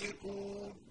فاسقون